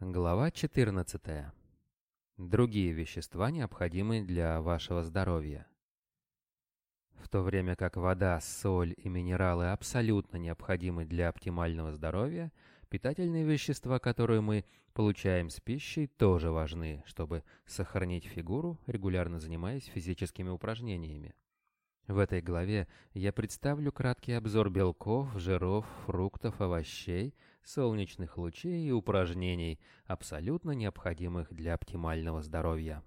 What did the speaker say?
Глава 14. Другие вещества, необходимые для вашего здоровья. В то время как вода, соль и минералы абсолютно необходимы для оптимального здоровья, питательные вещества, которые мы получаем с пищей, тоже важны, чтобы сохранить фигуру, регулярно занимаясь физическими упражнениями. В этой главе я представлю краткий обзор белков, жиров, фруктов, овощей, солнечных лучей и упражнений, абсолютно необходимых для оптимального здоровья.